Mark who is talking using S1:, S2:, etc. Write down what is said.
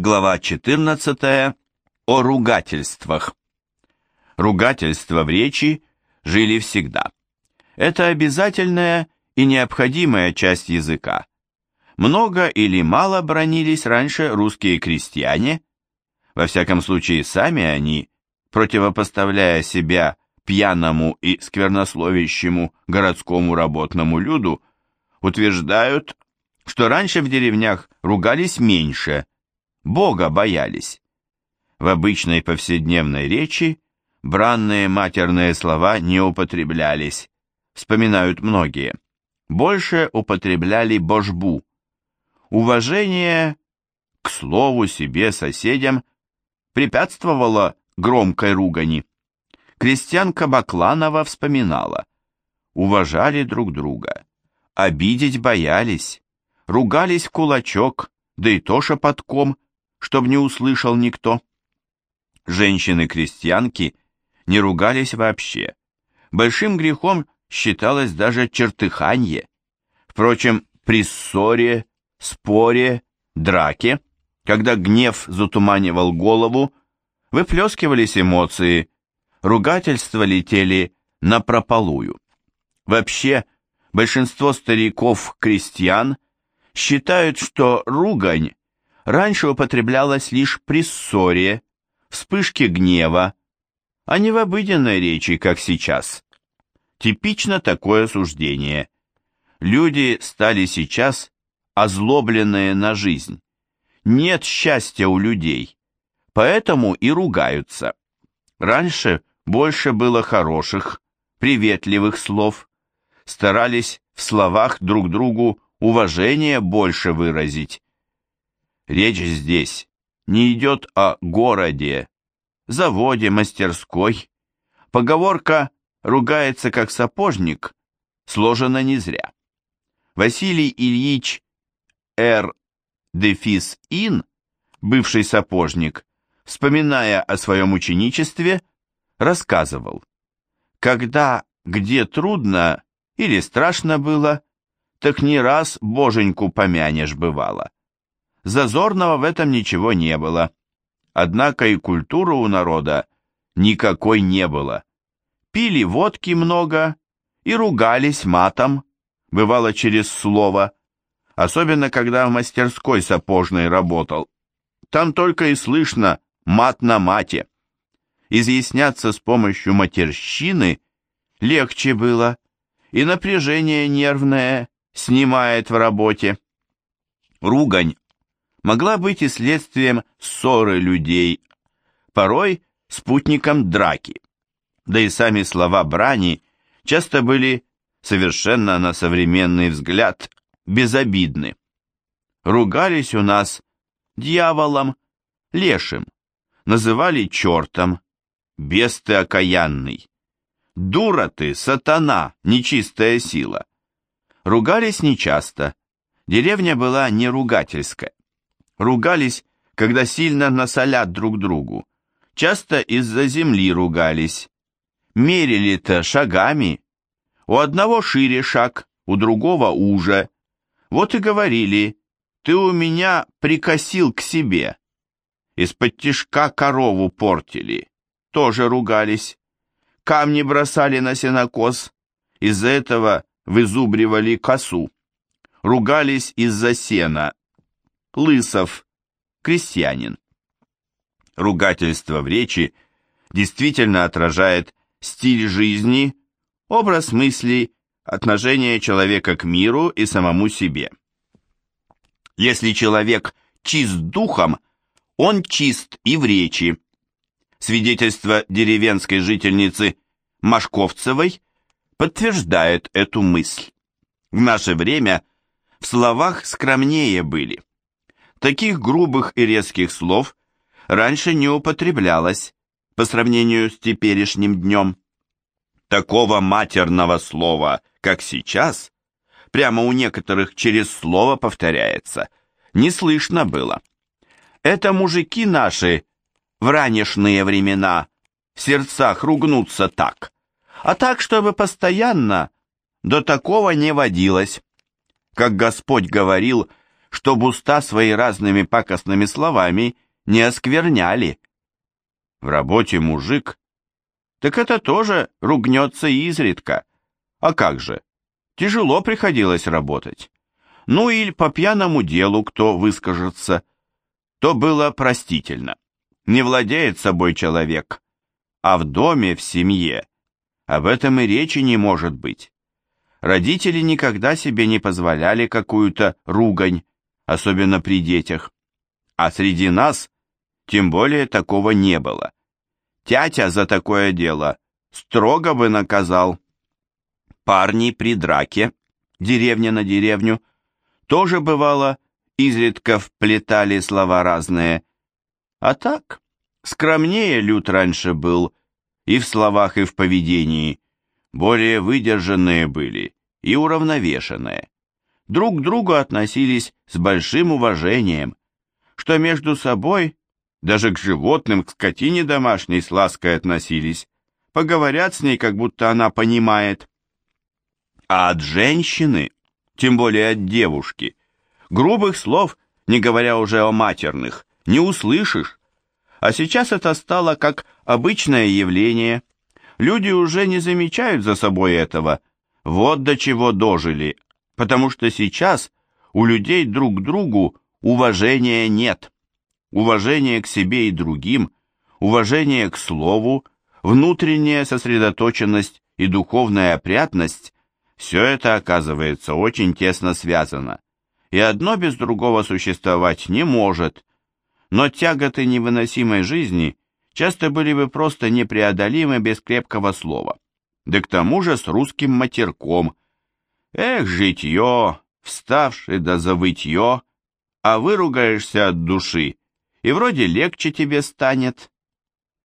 S1: Глава 14. О ругательствах. Ругательства в речи жили всегда. Это обязательная и необходимая часть языка. Много или мало бронились раньше русские крестьяне, во всяком случае сами они, противопоставляя себя пьяному и сквернословящему городскому работному люду, утверждают, что раньше в деревнях ругались меньше – Бога боялись. В обычной повседневной речи бранные матерные слова не употреблялись, вспоминают многие. Больше употребляли божбу. Уважение к слову себе, соседям препятствовало громкой ругани. Крестьянка Бакланова вспоминала. Уважали друг друга. Обидеть боялись. Ругались кулачок, да и то шепотком – чтобы не услышал никто. Женщины-крестьянки не ругались вообще. Большим грехом считалось даже чертыханье. Впрочем, при ссоре, споре, драке, когда гнев затуманивал голову, выплескивались эмоции, ругательства летели напропалую. Вообще, большинство стариков-крестьян считают, что ругань раньше употреблялась лишь при ссоре, вспышке гнева, а не в обыденной речи, как сейчас. Типично такое суждение. Люди стали сейчас озлобленные на жизнь. Нет счастья у людей, поэтому и ругаются. Раньше больше было хороших, приветливых слов. Старались в словах друг другу уважение больше выразить. Речь здесь не идет о городе, заводе, мастерской. Поговорка «ругается как сапожник» сложена не зря. Василий Ильич Р. Дефис Ин, бывший сапожник, вспоминая о своем ученичестве, рассказывал, когда где трудно или страшно было, так не раз боженьку помянешь бывало. Зазорного в этом ничего не было. Однако и культуры у народа никакой не было. Пили водки много и ругались матом, бывало через слово, особенно когда в мастерской сапожной работал. Там только и слышно мат на мате. Изъясняться с помощью матерщины легче было, и напряжение нервное снимает в работе. Ругань могла быть и следствием ссоры людей, порой спутником драки. Да и сами слова брани часто были совершенно на современный взгляд безобидны. Ругались у нас дьяволом, лешим, называли чертом, бес ты окаянный, дура ты, сатана, нечистая сила. Ругались нечасто, деревня была не ругательская. Ругались, когда сильно насолят друг другу. Часто из-за земли ругались. Мерили-то шагами. У одного шире шаг, у другого уже. Вот и говорили, ты у меня прикосил к себе. Из-под тишка корову портили. Тоже ругались. Камни бросали на сенокос. Из-за этого вызубривали косу. Ругались из-за сена. Лысов, крестьянин. Ругательство в речи действительно отражает стиль жизни, образ мыслей, отношение человека к миру и самому себе. Если человек чист духом, он чист и в речи. Свидетельство деревенской жительницы Машковцевой подтверждает эту мысль. В наше время в словах скромнее были. Таких грубых и резких слов раньше не употреблялось по сравнению с теперешним днем. Такого матерного слова, как сейчас, прямо у некоторых через слово повторяется, не слышно было. Это мужики наши в ранешные времена в сердцах ругнутся так, а так, чтобы постоянно, до такого не водилось. Как Господь говорил, чтоб уста свои разными пакостными словами не оскверняли. В работе мужик, так это тоже ругнется изредка. А как же, тяжело приходилось работать. Ну или по пьяному делу кто выскажется, то было простительно. Не владеет собой человек, а в доме, в семье, об этом и речи не может быть. Родители никогда себе не позволяли какую-то ругань, особенно при детях. А среди нас тем более такого не было. Тятя за такое дело строго бы наказал. Парни при драке, деревня на деревню, тоже бывало, изредка вплетали слова разные. А так, скромнее Люд раньше был, и в словах, и в поведении, более выдержанные были и уравновешенные. Друг к другу относились с большим уважением, что между собой даже к животным, к скотине домашней с лаской относились. Поговорят с ней, как будто она понимает. А от женщины, тем более от девушки, грубых слов, не говоря уже о матерных, не услышишь. А сейчас это стало как обычное явление. Люди уже не замечают за собой этого. Вот до чего дожили. Потому что сейчас у людей друг к другу уважения нет уважение к себе и другим, уважение к слову, внутренняя сосредоточенность и духовная опрятность – все это оказывается очень тесно связано, и одно без другого существовать не может. Но тяготы невыносимой жизни часто были бы просто непреодолимы без крепкого слова. Да к тому же с русским матерком. Эх, житье, вставший да завытье, а выругаешься от души, и вроде легче тебе станет,